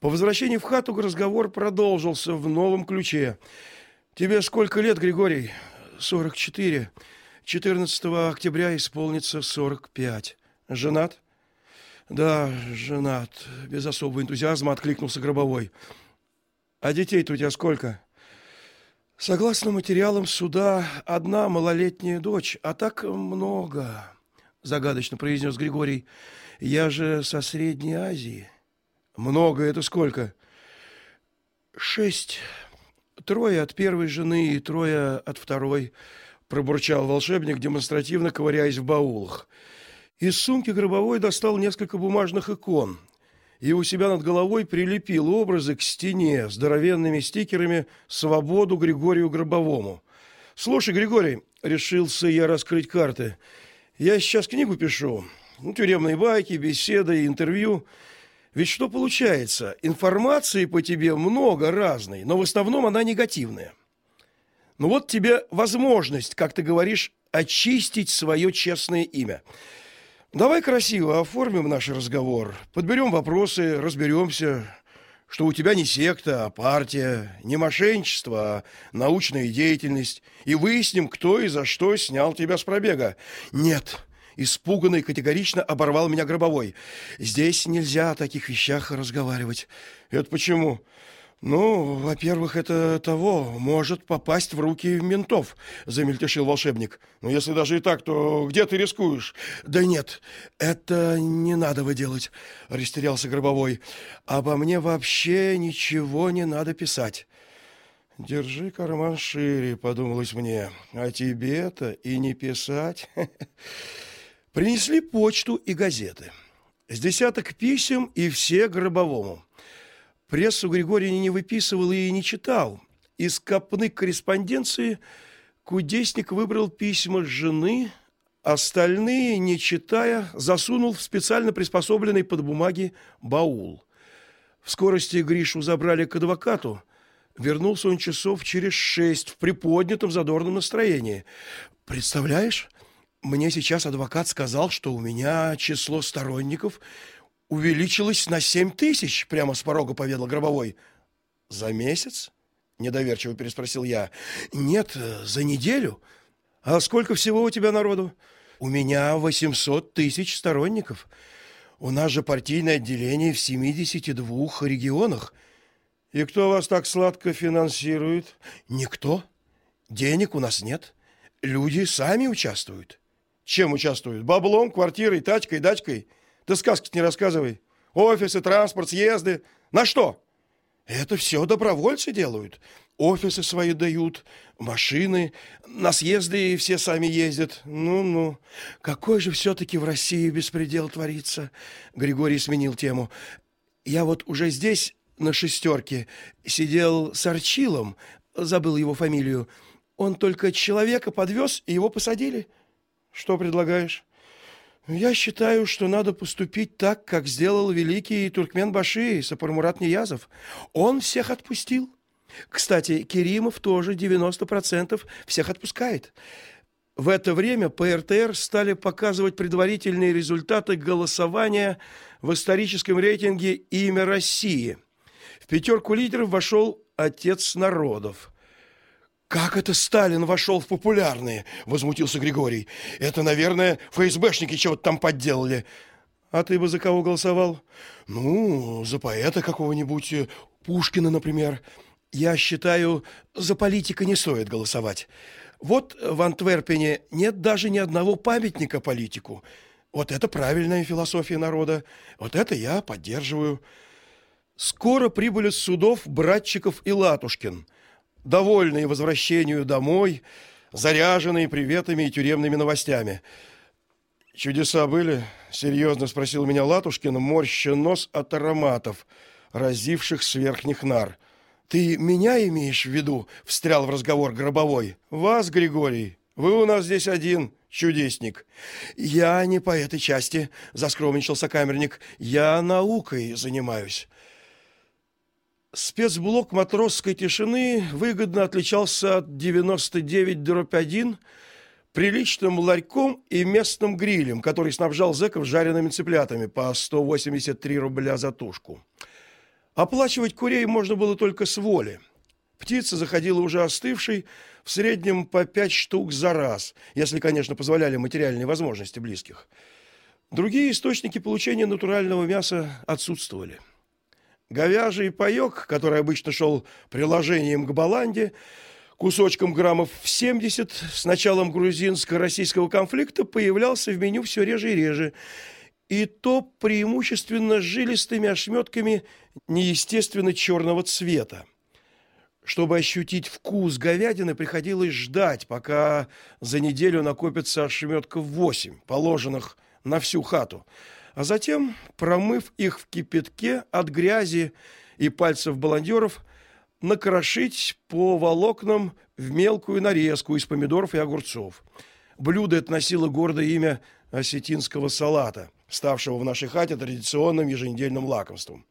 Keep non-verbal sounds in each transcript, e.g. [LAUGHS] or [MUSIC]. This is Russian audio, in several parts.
По возвращении в хату разговор продолжился в новом ключе. Тебе сколько лет, Григорий? Сорок четыре. 14 октября исполнится сорок пять. Женат? Да, женат. Без особого энтузиазма откликнулся Гробовой. А детей-то у тебя сколько? Согласно материалам суда, одна малолетняя дочь, а так много, загадочно произнес Григорий. Я же со Средней Азии. Много это сколько? Шесть. Трое от первой жены и трое от второй, пробурчал волшебник, демонстративно ковыряясь в баулах. Из сумки гробовой достал несколько бумажных икон и у себя над головой прилепил образы к стене здоровенными стикерами «Свободу Григорию Гробовому». «Слушай, Григорий, решился я раскрыть карты. Я сейчас книгу пишу. Ну, тюремные байки, беседы, интервью. Ведь что получается? Информации по тебе много разной, но в основном она негативная. Ну вот тебе возможность, как ты говоришь, очистить свое честное имя. Давай красиво оформим наш разговор. Подберем вопросы, разберемся, что у тебя не секта, а партия, не мошенничество, а научная деятельность, и выясним, кто и за что снял тебя с пробега. Нет, испуганный категорично оборвал меня Гробовой. Здесь нельзя о таких вещах разговаривать. Это почему? Ну, во-первых, это того может попасть в руки ментов, замельтешил волшебник. Но если даже и так, то где ты рискуешь? Да нет, это не надо вы делать, растерялся Гробовой. Обо мне вообще ничего не надо писать. Держи карман шире, подумалось мне. А тебе-то и не писать. [LAUGHS] Принесли почту и газеты. С десяток писем и все Гробовому. Прессу Григорий не выписывал и не читал. Из копны корреспонденции кудесник выбрал письма жены, остальные, не читая, засунул в специально приспособленный под бумаги баул. В скорости Гришу забрали к адвокату. Вернулся он часов через шесть в приподнятом задорном настроении. Представляешь, мне сейчас адвокат сказал, что у меня число сторонников увеличилось на семь тысяч, прямо с порога поведал Гробовой. За месяц? недоверчиво переспросил я. Нет, за неделю. А сколько всего у тебя народу? У меня восемьсот тысяч сторонников. У нас же партийное отделение в 72 регионах. И кто вас так сладко финансирует? Никто. Денег у нас нет. Люди сами участвуют. Чем участвуют? Баблом, квартирой, тачкой, дачкой? Ты сказки не рассказывай. Офисы, транспорт, съезды. На что? Это все добровольцы делают. Офисы свои дают, машины, на съезды все сами ездят. Ну-ну. Какой же все таки в России беспредел творится? Григорий сменил тему. Я вот уже здесь на шестерке сидел с Арчилом, забыл его фамилию. Он только человека подвез, и его посадили. Что предлагаешь? Я считаю, что надо поступить так, как сделал великий туркмен-баши Сапармурат Ниязов. Он всех отпустил. Кстати, Керимов тоже 90% всех отпускает. В это время по РТР стали показывать предварительные результаты голосования в историческом рейтинге Имя России. В пятерку лидеров вошел отец народов. Как это Сталин вошел в популярные? возмутился Григорий. Это, наверное, ФСБшники чего-то там подделали. А ты бы за кого голосовал? Ну, за поэта какого-нибудь, э, Пушкина, например. Я считаю, за политика не стоит голосовать. Вот в Антверпене нет даже ни одного памятника политику. Вот это правильная философия народа. Вот это я поддерживаю. Скоро прибыли с судов Братчиков и Латушкин довольные возвращению домой, заряженные приветами и тюремными новостями. Чудеса были? серьезно спросил меня Латушкин, морща нос от ароматов, разивших с верхних нар. Ты меня имеешь в виду? встрял в разговор Гробовой. Вас, Григорий. Вы у нас здесь один чудесник. Я не по этой части, заскромничался камерник. Я наукой занимаюсь. Спецблок матросской тишины выгодно отличался от 99-1 приличным ларьком и местным грилем, который снабжал зэков жареными цыплятами по 183 рубля за тушку. Оплачивать курей можно было только с воли. Птица заходила уже остывшей, в среднем по пять штук за раз, если, конечно, позволяли материальные возможности близких. Другие источники получения натурального мяса отсутствовали. Говяжий паёк, который обычно шел приложением к баланде, кусочком граммов в 70 с началом грузинско-российского конфликта появлялся в меню все реже и реже, и то преимущественно жилистыми ошметками неестественно черного цвета. Чтобы ощутить вкус говядины, приходилось ждать, пока за неделю накопится ошметков восемь, положенных на всю хату, а затем, промыв их в кипятке от грязи и пальцев баландеров, накрошить по волокнам в мелкую нарезку из помидоров и огурцов. Блюдо это носило гордое имя осетинского салата, ставшего в нашей хате традиционным еженедельным лакомством.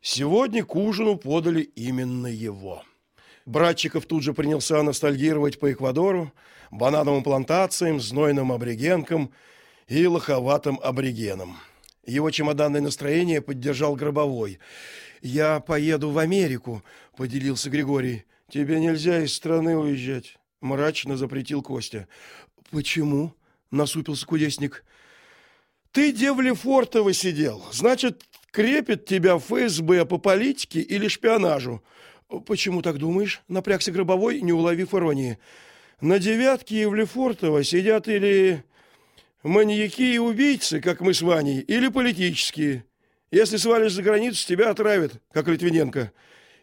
Сегодня к ужину подали именно его. Братчиков тут же принялся ностальгировать по Эквадору, банановым плантациям, знойным аборигенкам и лоховатым аборигенам. Его чемоданное настроение поддержал Гробовой. Я поеду в Америку, поделился Григорий. Тебе нельзя из страны уезжать, мрачно запретил Костя. Почему? насупился кудесник. Ты девле Фортово сидел. Значит, крепит тебя ФСБ по политике или шпионажу. Почему так думаешь? Напрягся Гробовой, не уловив иронии. На девятке Лефортово сидят или маньяки и убийцы, как мы с Ваней, или политические. Если свалишь за границу, тебя отравят, как Литвиненко.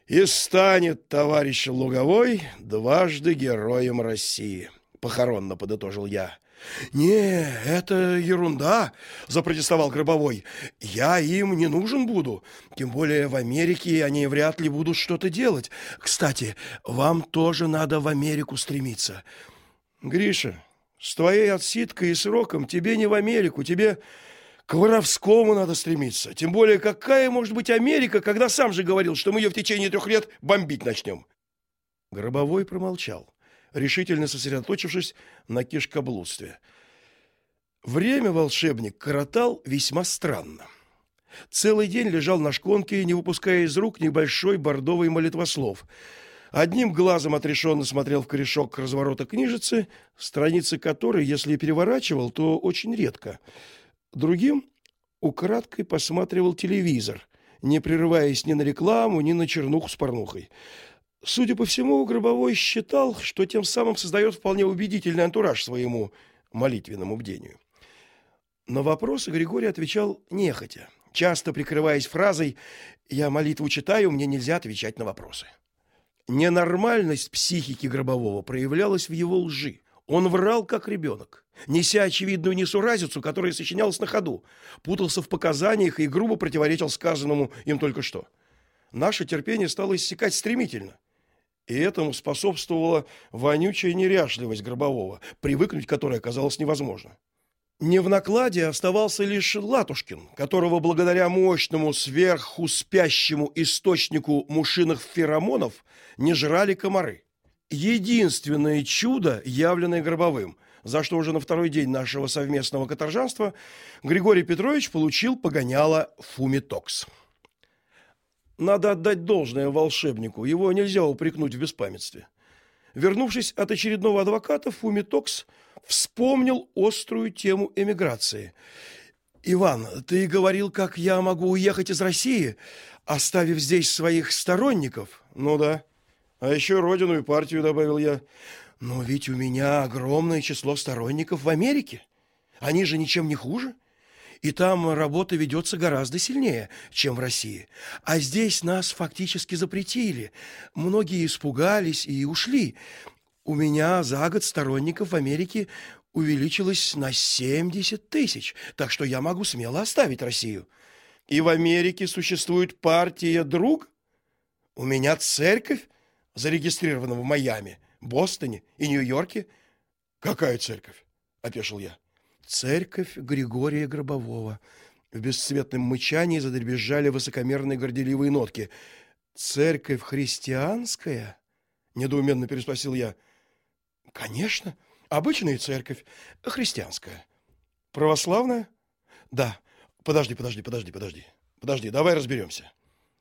И станет товарищ Луговой дважды героем России, похоронно подытожил я. Не, это ерунда, запротестовал Гробовой. Я им не нужен буду, тем более в Америке они вряд ли будут что-то делать. Кстати, вам тоже надо в Америку стремиться. Гриша, с твоей отсидкой и сроком тебе не в Америку, тебе к воровскому надо стремиться. Тем более, какая может быть Америка, когда сам же говорил, что мы ее в течение трех лет бомбить начнем? Гробовой промолчал, решительно сосредоточившись на кишкоблудстве. Время волшебник коротал весьма странно. Целый день лежал на шконке, не выпуская из рук небольшой бордовый молитвослов. Одним глазом отрешенно смотрел в корешок разворота книжицы, страницы которой, если переворачивал, то очень редко – Другим украдкой посматривал телевизор, не прерываясь ни на рекламу, ни на чернуху с порнухой. Судя по всему, Гробовой считал, что тем самым создает вполне убедительный антураж своему молитвенному бдению. На вопросы Григорий отвечал нехотя, часто прикрываясь фразой: "Я молитву читаю, мне нельзя отвечать на вопросы". Ненормальность психики Гробового проявлялась в его лжи. Он врал как ребенок, неся очевидную несуразицу, которая сочинялась на ходу, путался в показаниях и грубо противоречил сказанному им только что. Наше терпение стало иссякать стремительно. И этому способствовала вонючая неряшливость Гробового, привыкнуть к которой оказалось невозможно. Не в накладе оставался лишь Латушкин, которого благодаря мощному сверху спящему источнику мушиных феромонов не жрали комары единственное чудо, явленное Гробовым, за что уже на второй день нашего совместного каторжанства Григорий Петрович получил погоняло Фумитокс. Надо отдать должное волшебнику, его нельзя упрекнуть в беспамятстве. Вернувшись от очередного адвоката, Фумитокс вспомнил острую тему эмиграции. Иван, ты говорил, как я могу уехать из России, оставив здесь своих сторонников? Ну да. А еще родину и партию добавил я. Но ведь у меня огромное число сторонников в Америке. Они же ничем не хуже. И там работа ведется гораздо сильнее, чем в России. А здесь нас фактически запретили. Многие испугались и ушли. У меня за год сторонников в Америке увеличилось на 70 тысяч, так что я могу смело оставить Россию. И в Америке существует партия «Друг»? У меня церковь? зарегистрирована в Майами, Бостоне и Нью-Йорке. Какая церковь? опешил я. Церковь Григория Гробового. В бесцветном мычании задребезжали высокомерные горделивые нотки. Церковь христианская? недоуменно переспросил я. Конечно, обычная церковь, христианская. Православная? Да. Подожди, подожди, подожди, подожди. Подожди, давай разберемся.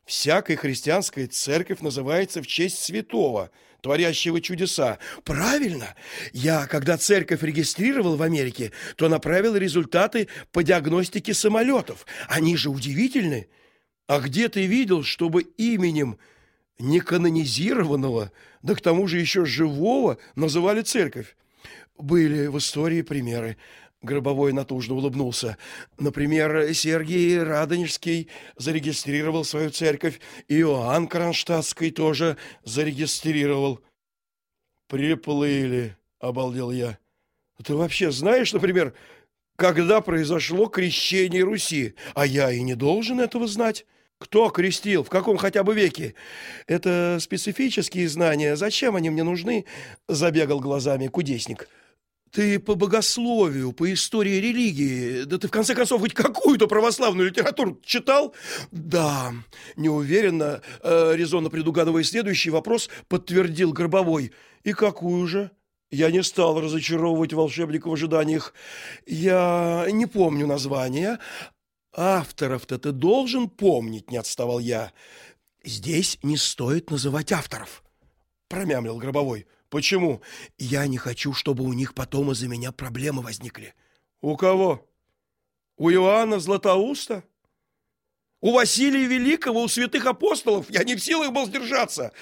Всякая христианская церковь называется в честь святого, творящего чудеса. Правильно. Я, когда церковь регистрировал в Америке, то направил результаты по диагностике самолетов. Они же удивительны. А где ты видел, чтобы именем неканонизированного, да к тому же еще живого, называли церковь? Были в истории примеры. Гробовой натужно улыбнулся. Например, Сергий Радонежский зарегистрировал свою церковь, и Иоанн Кронштадтский тоже зарегистрировал. Приплыли, обалдел я. Ты вообще знаешь, например, когда произошло крещение Руси? А я и не должен этого знать. Кто крестил? В каком хотя бы веке? Это специфические знания. Зачем они мне нужны? Забегал глазами кудесник. Ты по богословию, по истории религии, да ты в конце концов хоть какую-то православную литературу читал? Да, неуверенно, э, резонно предугадывая следующий вопрос, подтвердил Горбовой. И какую же? Я не стал разочаровывать волшебника в ожиданиях. Я не помню названия. Авторов-то ты должен помнить, не отставал я. Здесь не стоит называть авторов, промямлил Гробовой. Почему? Я не хочу, чтобы у них потом из-за меня проблемы возникли. У кого? У Иоанна Златоуста? У Василия Великого, у святых апостолов? Я не в силах был сдержаться.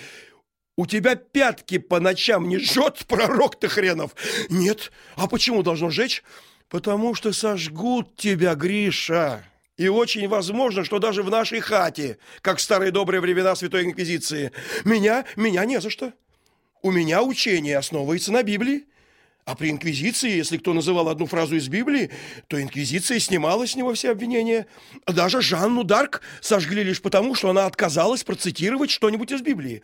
У тебя пятки по ночам не жжет, пророк ты хренов? Нет. А почему должно жечь? Потому что сожгут тебя, Гриша. И очень возможно, что даже в нашей хате, как в старые добрые времена Святой Инквизиции. Меня, меня не за что. У меня учение основывается на Библии. А при инквизиции, если кто называл одну фразу из Библии, то инквизиция снимала с него все обвинения. Даже Жанну Дарк сожгли лишь потому, что она отказалась процитировать что-нибудь из Библии.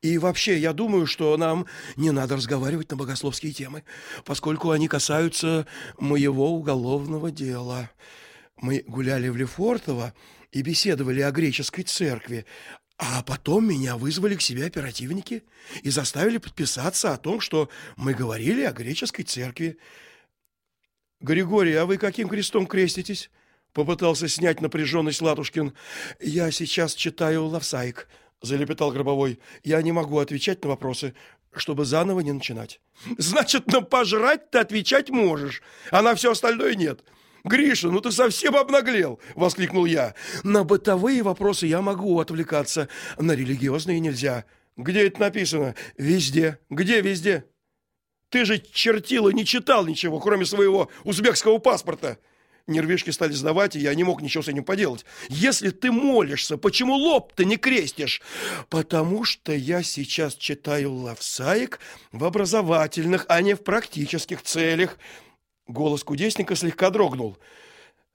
И вообще, я думаю, что нам не надо разговаривать на богословские темы, поскольку они касаются моего уголовного дела. Мы гуляли в Лефортово и беседовали о греческой церкви, а потом меня вызвали к себе оперативники и заставили подписаться о том, что мы говорили о греческой церкви. Григорий, а вы каким крестом креститесь? Попытался снять напряженность Латушкин. Я сейчас читаю Лавсаик, залепетал Гробовой. Я не могу отвечать на вопросы, чтобы заново не начинать. Значит, на пожрать ты отвечать можешь, а на все остальное нет. Гриша, ну ты совсем обнаглел, воскликнул я. На бытовые вопросы я могу отвлекаться, на религиозные нельзя. Где это написано? Везде. Где везде? Ты же чертила не читал ничего, кроме своего узбекского паспорта. Нервишки стали сдавать, и я не мог ничего с этим поделать. Если ты молишься, почему лоб ты не крестишь? Потому что я сейчас читаю лавсаик в образовательных, а не в практических целях. Голос кудесника слегка дрогнул.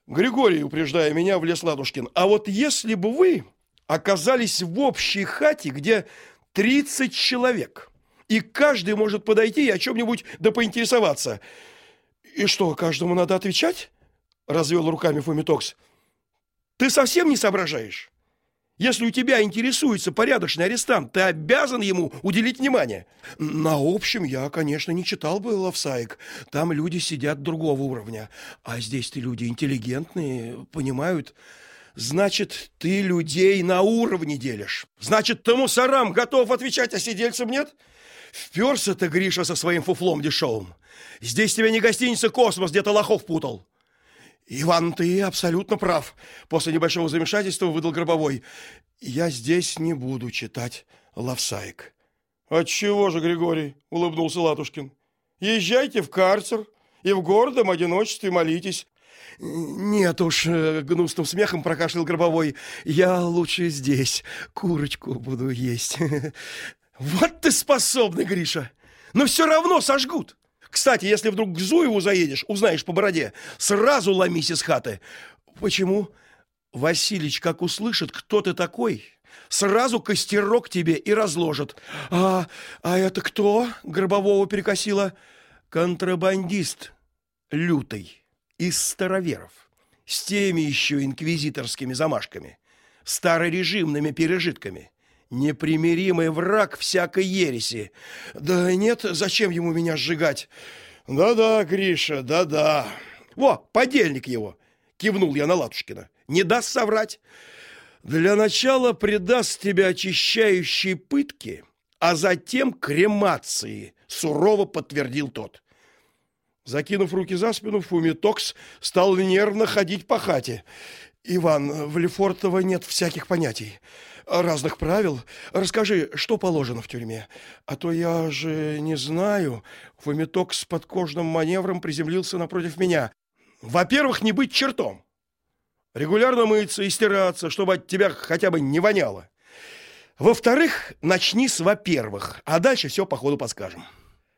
Григорий, упреждая меня, влез Ладушкин. А вот если бы вы оказались в общей хате, где 30 человек, и каждый может подойти и о чем нибудь да поинтересоваться. И что, каждому надо отвечать? развел руками Фомитокс. Ты совсем не соображаешь? Если у тебя интересуется порядочный арестант, ты обязан ему уделить внимание. На общем я, конечно, не читал бы Лавсаик. Там люди сидят другого уровня, а здесь ты люди интеллигентные, понимают. Значит, ты людей на уровне делишь. Значит, ты мусорам готов отвечать, а сидельцам нет? Вперся ты, Гриша, со своим фуфлом дешевым. Здесь тебе не гостиница «Космос», где-то лохов путал. Иван, ты абсолютно прав. После небольшого замешательства выдал Гробовой. Я здесь не буду читать Лавсаик. Отчего же, Григорий, улыбнулся Латушкин. Езжайте в карцер и в гордом одиночестве молитесь. Нет уж, э, гнусным смехом прокашлял Гробовой. Я лучше здесь курочку буду есть. [LAUGHS] Вот ты способный, Гриша. Но все равно сожгут. Кстати, если вдруг к Зуеву заедешь, узнаешь по бороде, сразу ломись из хаты. Почему? Василич, как услышит, кто ты такой, сразу костерок тебе и разложит. А, а это кто? Гробового перекосило. Контрабандист лютый из староверов, с теми еще инквизиторскими замашками, старорежимными пережитками непримиримый враг всякой ереси. Да нет, зачем ему меня сжигать? Да-да, Гриша, да-да. Во, подельник его, кивнул я на Латушкина. Не даст соврать. Для начала придаст тебя очищающей пытке, а затем кремации, сурово подтвердил тот. Закинув руки за спину, Фумитокс стал нервно ходить по хате. Иван, в Лефортово нет всяких понятий, разных правил. Расскажи, что положено в тюрьме, а то я же не знаю. Фумитокс с подкожным маневром приземлился напротив меня. Во-первых, не быть чертом. Регулярно мыться и стираться, чтобы от тебя хотя бы не воняло. Во-вторых, начни с во-первых, а дальше все по ходу подскажем.